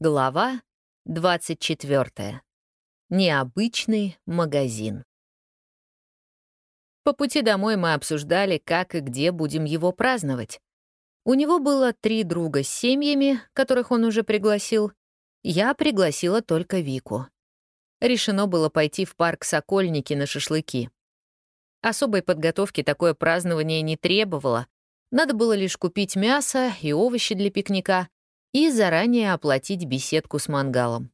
Глава 24. Необычный магазин. По пути домой мы обсуждали, как и где будем его праздновать. У него было три друга с семьями, которых он уже пригласил. Я пригласила только Вику. Решено было пойти в парк Сокольники на шашлыки. Особой подготовки такое празднование не требовало. Надо было лишь купить мясо и овощи для пикника, и заранее оплатить беседку с мангалом.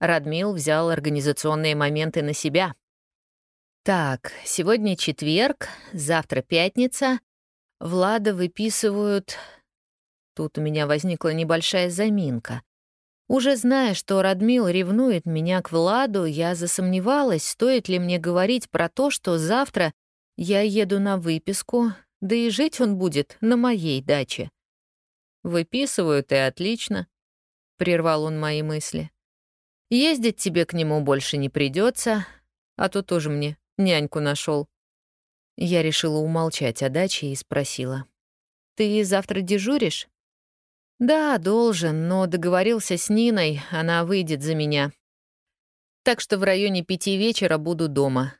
Радмил взял организационные моменты на себя. Так, сегодня четверг, завтра пятница. Влада выписывают... Тут у меня возникла небольшая заминка. Уже зная, что Радмил ревнует меня к Владу, я засомневалась, стоит ли мне говорить про то, что завтра я еду на выписку, да и жить он будет на моей даче. Выписывают, и отлично», — прервал он мои мысли. «Ездить тебе к нему больше не придется, а то тоже мне няньку нашел. Я решила умолчать о даче и спросила. «Ты завтра дежуришь?» «Да, должен, но договорился с Ниной, она выйдет за меня. Так что в районе пяти вечера буду дома.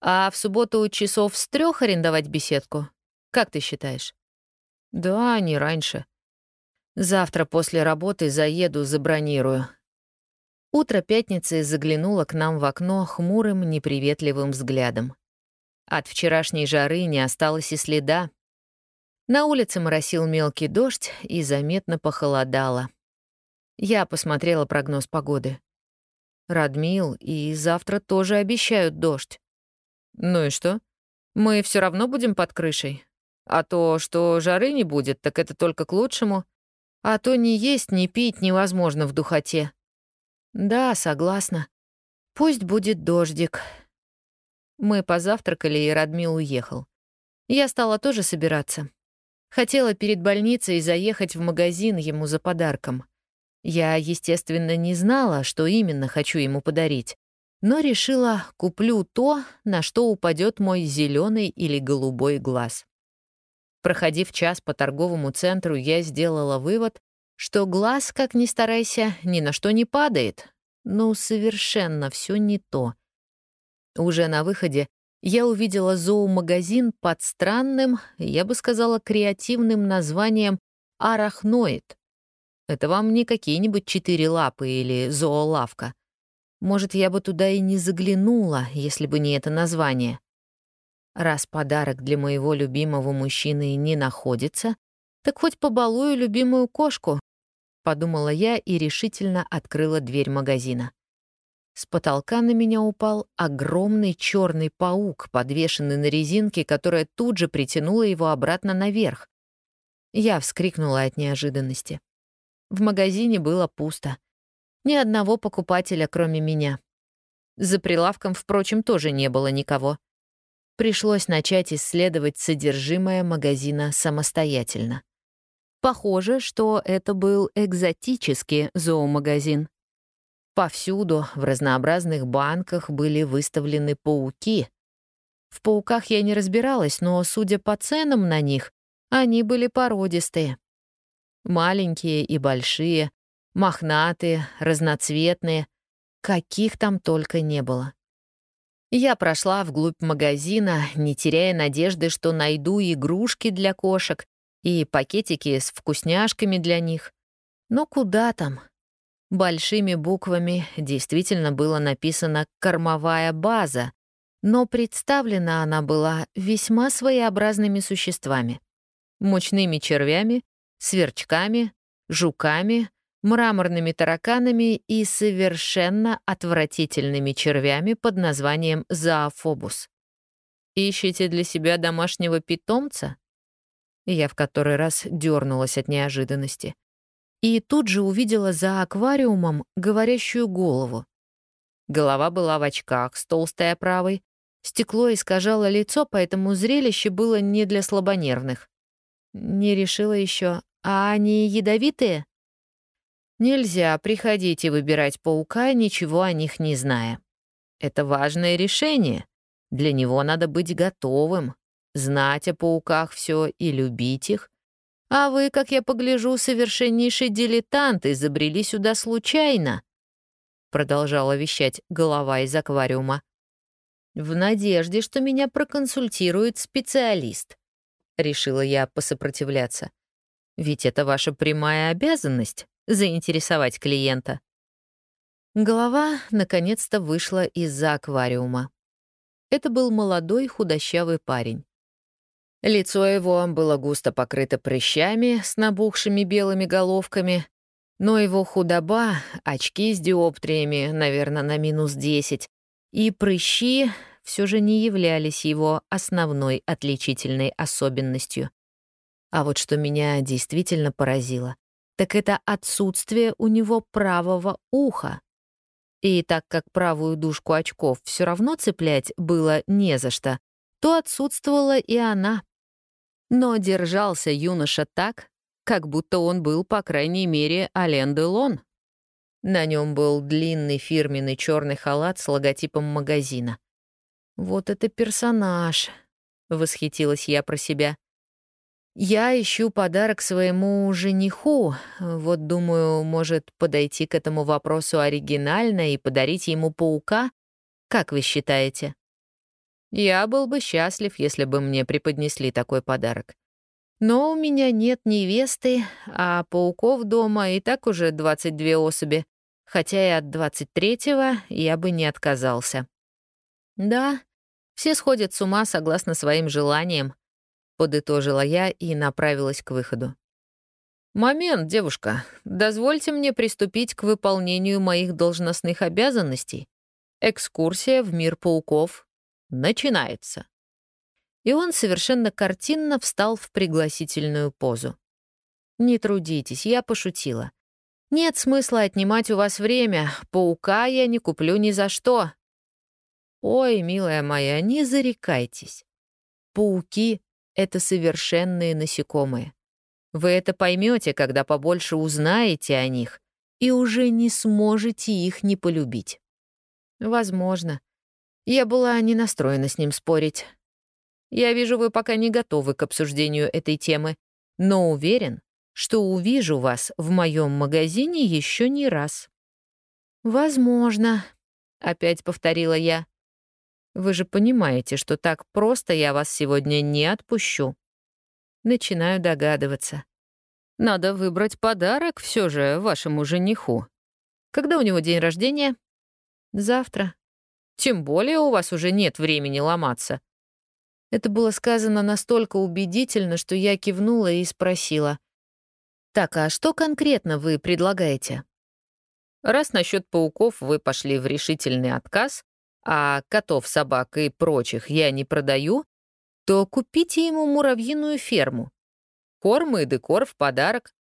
А в субботу часов с трех арендовать беседку? Как ты считаешь?» «Да, не раньше. Завтра после работы заеду, забронирую. Утро пятницы заглянуло к нам в окно хмурым, неприветливым взглядом. От вчерашней жары не осталось и следа. На улице моросил мелкий дождь и заметно похолодало. Я посмотрела прогноз погоды. Радмил и завтра тоже обещают дождь. Ну и что? Мы все равно будем под крышей. А то, что жары не будет, так это только к лучшему. А то ни есть, ни пить невозможно в духоте. Да, согласна. Пусть будет дождик. Мы позавтракали, и Радмил уехал. Я стала тоже собираться. Хотела перед больницей заехать в магазин ему за подарком. Я, естественно, не знала, что именно хочу ему подарить, но решила, куплю то, на что упадет мой зеленый или голубой глаз. Проходив час по торговому центру, я сделала вывод, что глаз, как ни старайся, ни на что не падает. Ну, совершенно все не то. Уже на выходе я увидела зоомагазин под странным, я бы сказала, креативным названием «Арахноид». Это вам не какие-нибудь четыре лапы или зоолавка. Может, я бы туда и не заглянула, если бы не это название. Раз подарок для моего любимого мужчины не находится, так хоть побалую любимую кошку, подумала я и решительно открыла дверь магазина. С потолка на меня упал огромный черный паук, подвешенный на резинке, которая тут же притянула его обратно наверх. Я вскрикнула от неожиданности. В магазине было пусто. Ни одного покупателя, кроме меня. За прилавком, впрочем, тоже не было никого пришлось начать исследовать содержимое магазина самостоятельно. Похоже, что это был экзотический зоомагазин. Повсюду в разнообразных банках были выставлены пауки. В пауках я не разбиралась, но, судя по ценам на них, они были породистые. Маленькие и большие, мохнатые, разноцветные, каких там только не было. Я прошла вглубь магазина, не теряя надежды, что найду игрушки для кошек и пакетики с вкусняшками для них. Но куда там? Большими буквами действительно было написано «кормовая база», но представлена она была весьма своеобразными существами. Мучными червями, сверчками, жуками, мраморными тараканами и совершенно отвратительными червями под названием зоофобус. Ищете для себя домашнего питомца? Я в который раз дернулась от неожиданности. И тут же увидела за аквариумом говорящую голову. Голова была в очках с толстой оправой. Стекло искажало лицо, поэтому зрелище было не для слабонервных. Не решила еще, а они ядовитые? Нельзя приходить и выбирать паука, ничего о них не зная. Это важное решение. Для него надо быть готовым, знать о пауках все и любить их. А вы, как я погляжу, совершеннейший дилетант, изобрели сюда случайно», — продолжала вещать голова из аквариума. «В надежде, что меня проконсультирует специалист», — решила я посопротивляться. «Ведь это ваша прямая обязанность — заинтересовать клиента». Голова наконец-то вышла из-за аквариума. Это был молодой худощавый парень. Лицо его было густо покрыто прыщами с набухшими белыми головками, но его худоба, очки с диоптриями, наверное, на минус 10, и прыщи все же не являлись его основной отличительной особенностью. А вот что меня действительно поразило, так это отсутствие у него правого уха. И так как правую дужку очков все равно цеплять было не за что, то отсутствовала и она. Но держался юноша так, как будто он был, по крайней мере, Ален Делон. На нем был длинный фирменный черный халат с логотипом магазина. «Вот это персонаж!» — восхитилась я про себя. «Я ищу подарок своему жениху. Вот, думаю, может подойти к этому вопросу оригинально и подарить ему паука? Как вы считаете?» Я был бы счастлив, если бы мне преподнесли такой подарок. Но у меня нет невесты, а пауков дома и так уже 22 особи, хотя и от 23-го я бы не отказался. Да, все сходят с ума согласно своим желаниям, подытожила я и направилась к выходу. «Момент, девушка. Дозвольте мне приступить к выполнению моих должностных обязанностей. Экскурсия в мир пауков начинается. И он совершенно картинно встал в пригласительную позу. «Не трудитесь, я пошутила. Нет смысла отнимать у вас время, паука я не куплю ни за что». «Ой, милая моя, не зарекайтесь. Пауки — это совершенные насекомые. Вы это поймете, когда побольше узнаете о них, и уже не сможете их не полюбить. Возможно, я была не настроена с ним спорить. Я вижу, вы пока не готовы к обсуждению этой темы, но уверен, что увижу вас в моем магазине еще не раз. «Возможно», — опять повторила я. «Вы же понимаете, что так просто я вас сегодня не отпущу». Начинаю догадываться. Надо выбрать подарок все же вашему жениху. Когда у него день рождения? Завтра. Тем более у вас уже нет времени ломаться». Это было сказано настолько убедительно, что я кивнула и спросила. «Так, а что конкретно вы предлагаете?» «Раз насчет пауков вы пошли в решительный отказ, а котов, собак и прочих я не продаю, то купите ему муравьиную ферму. Корм и декор в подарок».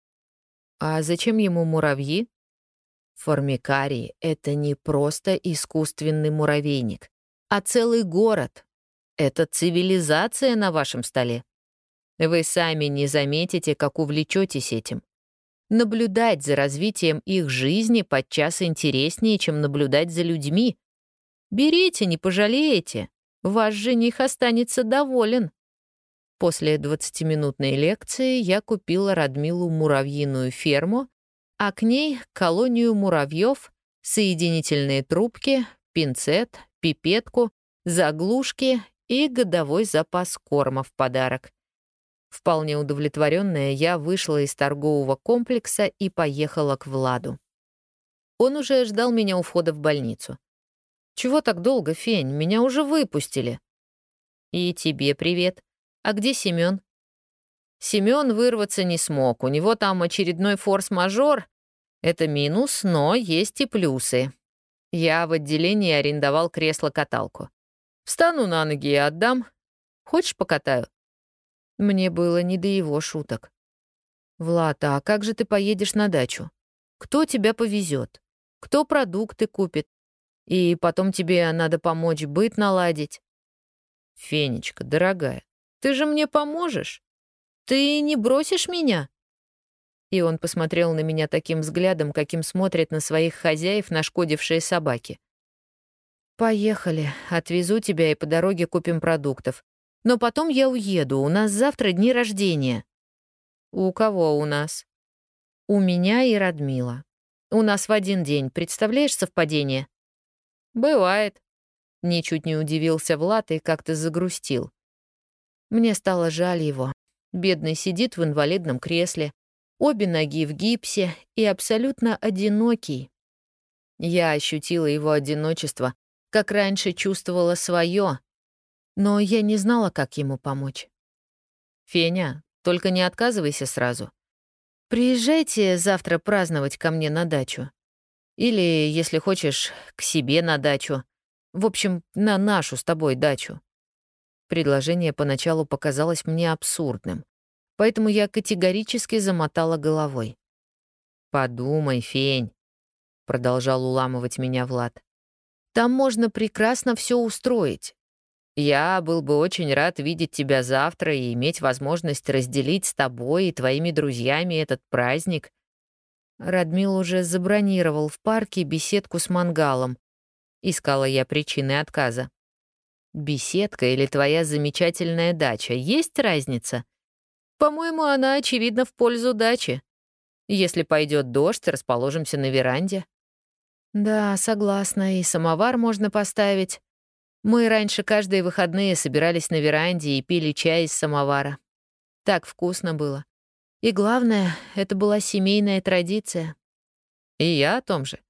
«А зачем ему муравьи?» Формикарий — это не просто искусственный муравейник, а целый город. Это цивилизация на вашем столе. Вы сами не заметите, как увлечетесь этим. Наблюдать за развитием их жизни подчас интереснее, чем наблюдать за людьми. Берите, не пожалеете. Ваш жених останется доволен. После 20-минутной лекции я купила Радмилу муравьиную ферму а к ней колонию муравьев, соединительные трубки, пинцет, пипетку, заглушки и годовой запас корма в подарок. Вполне удовлетворенная, я вышла из торгового комплекса и поехала к Владу. Он уже ждал меня у входа в больницу. «Чего так долго, Фень? Меня уже выпустили». «И тебе привет. А где Семён?» Семён вырваться не смог, у него там очередной форс-мажор. Это минус, но есть и плюсы. Я в отделении арендовал кресло-каталку. Встану на ноги и отдам. Хочешь, покатаю? Мне было не до его шуток. «Влад, а как же ты поедешь на дачу? Кто тебя повезет? Кто продукты купит? И потом тебе надо помочь быт наладить». «Фенечка, дорогая, ты же мне поможешь?» «Ты не бросишь меня?» И он посмотрел на меня таким взглядом, каким смотрят на своих хозяев нашкодившие собаки. «Поехали, отвезу тебя и по дороге купим продуктов. Но потом я уеду, у нас завтра дни рождения». «У кого у нас?» «У меня и Радмила. У нас в один день, представляешь совпадение?» «Бывает», — ничуть не удивился Влад и как-то загрустил. Мне стало жаль его. Бедный сидит в инвалидном кресле, обе ноги в гипсе и абсолютно одинокий. Я ощутила его одиночество, как раньше чувствовала свое, но я не знала, как ему помочь. «Феня, только не отказывайся сразу. Приезжайте завтра праздновать ко мне на дачу. Или, если хочешь, к себе на дачу. В общем, на нашу с тобой дачу. Предложение поначалу показалось мне абсурдным, поэтому я категорически замотала головой. «Подумай, Фень», — продолжал уламывать меня Влад. «Там можно прекрасно все устроить. Я был бы очень рад видеть тебя завтра и иметь возможность разделить с тобой и твоими друзьями этот праздник». Радмил уже забронировал в парке беседку с мангалом. Искала я причины отказа. Беседка или твоя замечательная дача, есть разница? По-моему, она, очевидно, в пользу дачи. Если пойдет дождь, расположимся на веранде. Да, согласна, и самовар можно поставить. Мы раньше каждые выходные собирались на веранде и пили чай из самовара. Так вкусно было. И главное, это была семейная традиция. И я о том же.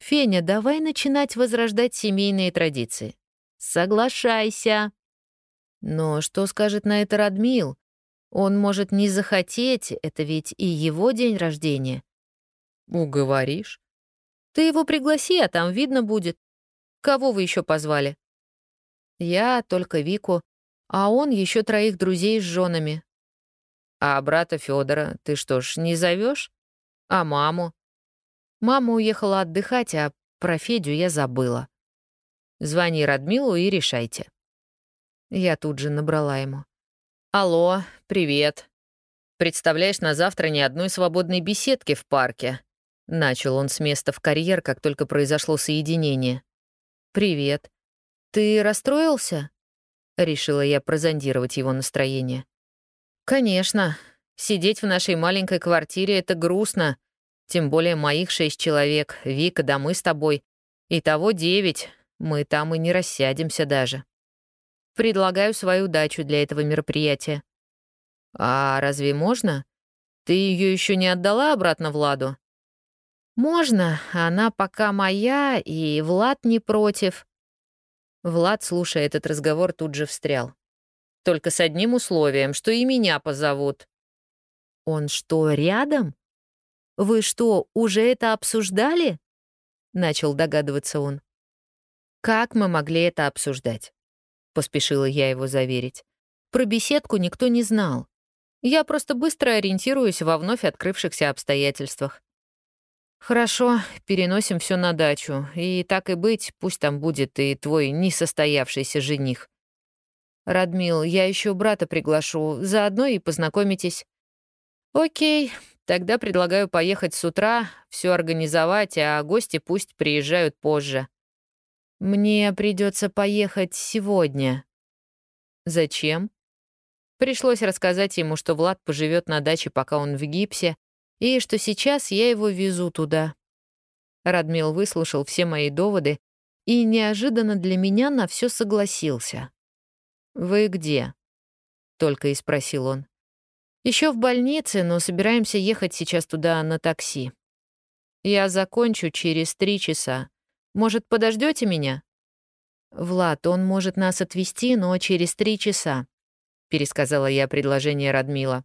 Феня, давай начинать возрождать семейные традиции. Соглашайся. Но что скажет на это Радмил? Он может не захотеть, это ведь и его день рождения. Уговоришь? Ты его пригласи, а там видно будет. Кого вы еще позвали? Я, только Вику, а он еще троих друзей с женами. А брата Федора ты что ж, не зовешь? А маму? Мама уехала отдыхать, а про Федю я забыла. Звони Радмилу и решайте». Я тут же набрала ему. «Алло, привет. Представляешь, на завтра ни одной свободной беседки в парке». Начал он с места в карьер, как только произошло соединение. «Привет. Ты расстроился?» Решила я прозондировать его настроение. «Конечно. Сидеть в нашей маленькой квартире — это грустно. Тем более моих шесть человек, Вика, да мы с тобой. Итого девять, мы там и не рассядемся даже. Предлагаю свою дачу для этого мероприятия. А разве можно? Ты ее еще не отдала обратно Владу? Можно, она пока моя, и Влад не против. Влад, слушая этот разговор, тут же встрял. Только с одним условием, что и меня позовут. Он что, рядом? Вы что, уже это обсуждали? Начал догадываться он. Как мы могли это обсуждать? Поспешила я его заверить. Про беседку никто не знал. Я просто быстро ориентируюсь во вновь открывшихся обстоятельствах. Хорошо, переносим все на дачу. И так и быть, пусть там будет и твой несостоявшийся жених. Радмил, я еще брата приглашу, заодно и познакомитесь. Окей, тогда предлагаю поехать с утра, все организовать, а гости пусть приезжают позже. «Мне придется поехать сегодня». «Зачем?» Пришлось рассказать ему, что Влад поживет на даче, пока он в гипсе, и что сейчас я его везу туда. Радмил выслушал все мои доводы и неожиданно для меня на все согласился. «Вы где?» — только и спросил он. Еще в больнице, но собираемся ехать сейчас туда на такси. Я закончу через три часа. Может, подождете меня?» «Влад, он может нас отвезти, но через три часа», — пересказала я предложение Радмила.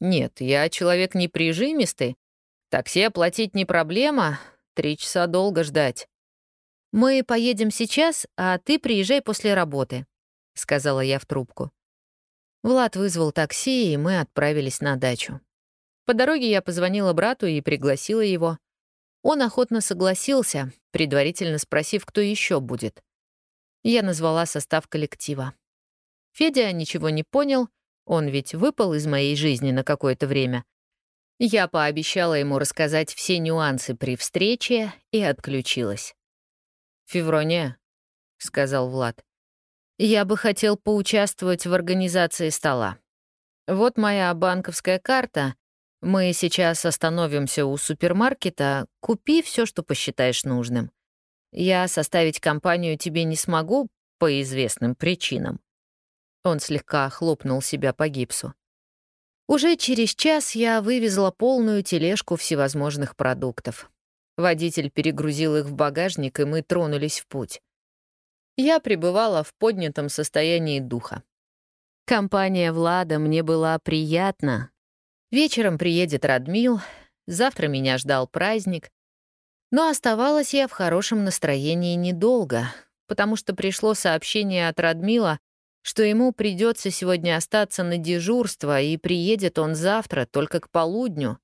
«Нет, я человек неприжимистый. Такси оплатить не проблема, три часа долго ждать». «Мы поедем сейчас, а ты приезжай после работы», — сказала я в трубку. Влад вызвал такси, и мы отправились на дачу. По дороге я позвонила брату и пригласила его. Он охотно согласился, предварительно спросив, кто еще будет. Я назвала состав коллектива. Федя ничего не понял, он ведь выпал из моей жизни на какое-то время. Я пообещала ему рассказать все нюансы при встрече и отключилась. «Феврония», — сказал Влад, — «я бы хотел поучаствовать в организации стола. Вот моя банковская карта. Мы сейчас остановимся у супермаркета. Купи все, что посчитаешь нужным. Я составить компанию тебе не смогу по известным причинам. Он слегка хлопнул себя по гипсу. Уже через час я вывезла полную тележку всевозможных продуктов. Водитель перегрузил их в багажник, и мы тронулись в путь. Я пребывала в поднятом состоянии духа. Компания Влада мне была приятна. Вечером приедет Радмил, завтра меня ждал праздник. Но оставалась я в хорошем настроении недолго, потому что пришло сообщение от Радмила, что ему придется сегодня остаться на дежурство, и приедет он завтра, только к полудню.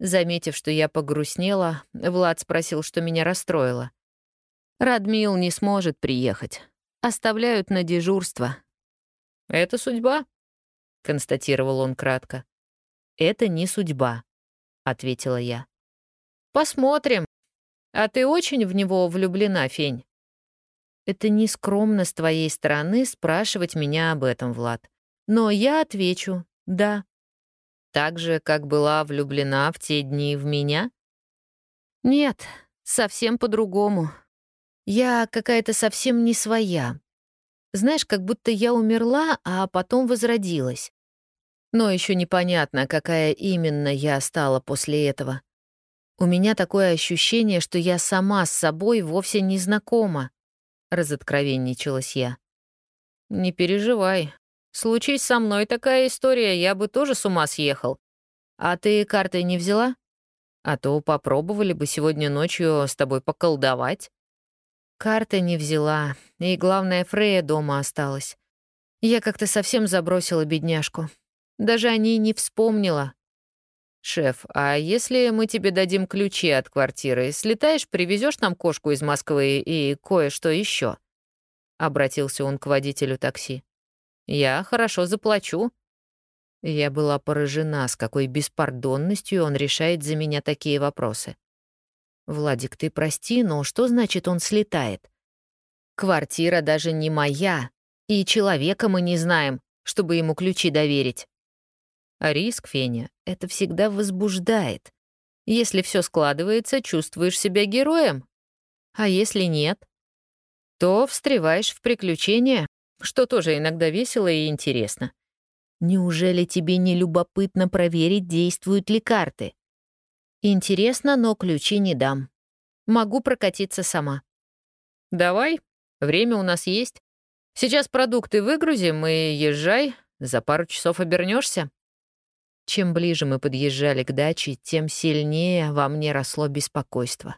Заметив, что я погрустнела, Влад спросил, что меня расстроило. «Радмил не сможет приехать. Оставляют на дежурство». «Это судьба», — констатировал он кратко. «Это не судьба», — ответила я. «Посмотрим. А ты очень в него влюблена, Фень?» Это нескромно с твоей стороны спрашивать меня об этом, Влад. Но я отвечу «да». Так же, как была влюблена в те дни в меня? Нет, совсем по-другому. Я какая-то совсем не своя. Знаешь, как будто я умерла, а потом возродилась. Но еще непонятно, какая именно я стала после этого. У меня такое ощущение, что я сама с собой вовсе не знакома. — разоткровенничалась я. «Не переживай. Случись со мной такая история, я бы тоже с ума съехал. А ты карты не взяла? А то попробовали бы сегодня ночью с тобой поколдовать». Карты не взяла, и, главное, Фрея дома осталась. Я как-то совсем забросила бедняжку. Даже о ней не вспомнила. «Шеф, а если мы тебе дадим ключи от квартиры, слетаешь, привезешь нам кошку из Москвы и кое-что еще? Обратился он к водителю такси. «Я хорошо заплачу». Я была поражена, с какой беспардонностью он решает за меня такие вопросы. «Владик, ты прости, но что значит он слетает? Квартира даже не моя, и человека мы не знаем, чтобы ему ключи доверить». А риск, Феня, это всегда возбуждает. Если все складывается, чувствуешь себя героем. А если нет, то встреваешь в приключения, что тоже иногда весело и интересно. Неужели тебе не любопытно проверить, действуют ли карты? Интересно, но ключи не дам. Могу прокатиться сама. Давай, время у нас есть. Сейчас продукты выгрузим и езжай, за пару часов обернешься. Чем ближе мы подъезжали к даче, тем сильнее во мне росло беспокойство.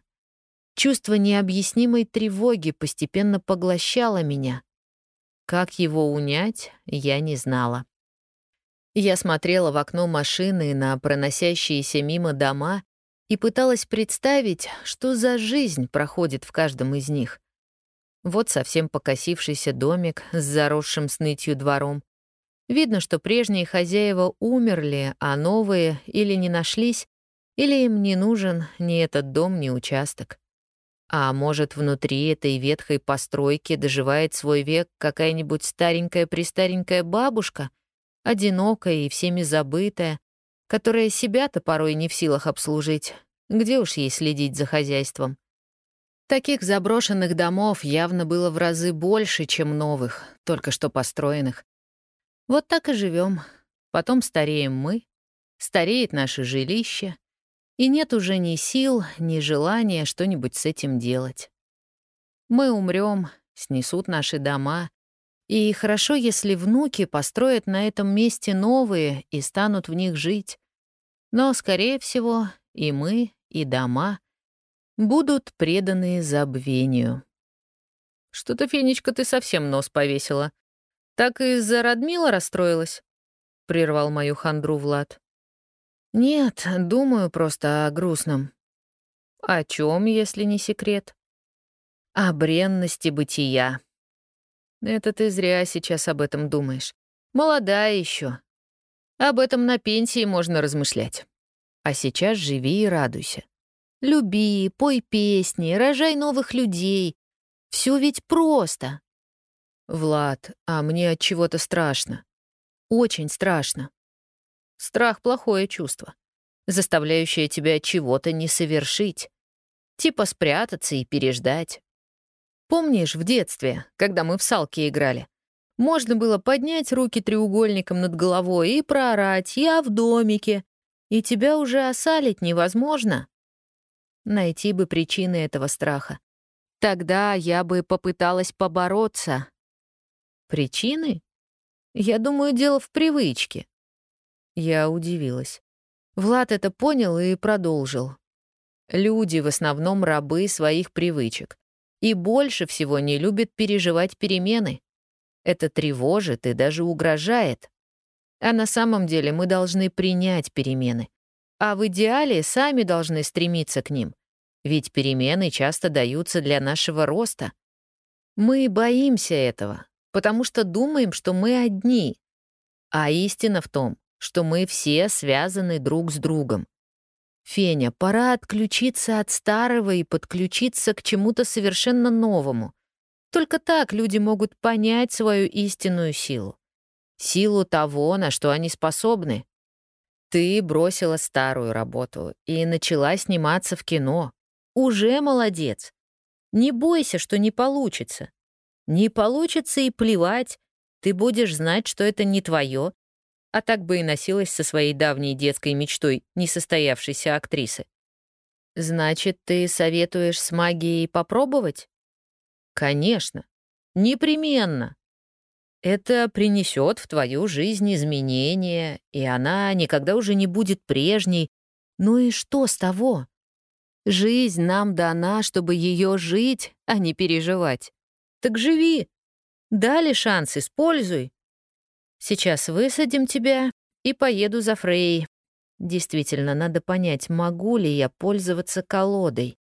Чувство необъяснимой тревоги постепенно поглощало меня. Как его унять, я не знала. Я смотрела в окно машины на проносящиеся мимо дома и пыталась представить, что за жизнь проходит в каждом из них. Вот совсем покосившийся домик с заросшим снытью двором, Видно, что прежние хозяева умерли, а новые или не нашлись, или им не нужен ни этот дом, ни участок. А может, внутри этой ветхой постройки доживает свой век какая-нибудь старенькая-престаренькая бабушка, одинокая и всеми забытая, которая себя-то порой не в силах обслужить. Где уж ей следить за хозяйством? Таких заброшенных домов явно было в разы больше, чем новых, только что построенных. Вот так и живем. Потом стареем мы, стареет наше жилище, и нет уже ни сил, ни желания что-нибудь с этим делать. Мы умрем, снесут наши дома, и хорошо, если внуки построят на этом месте новые и станут в них жить. Но, скорее всего, и мы, и дома будут преданы забвению. «Что-то, Фенечка, ты совсем нос повесила», «Так из-за Радмила расстроилась?» — прервал мою хандру Влад. «Нет, думаю просто о грустном». «О чем, если не секрет?» «О бренности бытия». «Это ты зря сейчас об этом думаешь. Молодая еще. Об этом на пенсии можно размышлять. А сейчас живи и радуйся. Люби, пой песни, рожай новых людей. Все ведь просто. «Влад, а мне от чего-то страшно». Очень страшно. Страх — плохое чувство, заставляющее тебя чего-то не совершить. Типа спрятаться и переждать. Помнишь, в детстве, когда мы в салки играли, можно было поднять руки треугольником над головой и проорать «Я в домике», и тебя уже осалить невозможно. Найти бы причины этого страха. Тогда я бы попыталась побороться. Причины? Я думаю, дело в привычке. Я удивилась. Влад это понял и продолжил. Люди в основном рабы своих привычек и больше всего не любят переживать перемены. Это тревожит и даже угрожает. А на самом деле мы должны принять перемены. А в идеале сами должны стремиться к ним. Ведь перемены часто даются для нашего роста. Мы боимся этого, потому что думаем, что мы одни. А истина в том, что мы все связаны друг с другом. Феня, пора отключиться от старого и подключиться к чему-то совершенно новому. Только так люди могут понять свою истинную силу. Силу того, на что они способны. Ты бросила старую работу и начала сниматься в кино. Уже молодец. Не бойся, что не получится. Не получится и плевать. Ты будешь знать, что это не твое, а так бы и носилась со своей давней детской мечтой несостоявшейся актрисы. Значит, ты советуешь с магией попробовать? Конечно. Непременно. Это принесет в твою жизнь изменения, и она никогда уже не будет прежней. Ну и что с того? Жизнь нам дана, чтобы ее жить, а не переживать. Так живи. Дали шанс, используй. Сейчас высадим тебя и поеду за Фрей. Действительно, надо понять, могу ли я пользоваться колодой.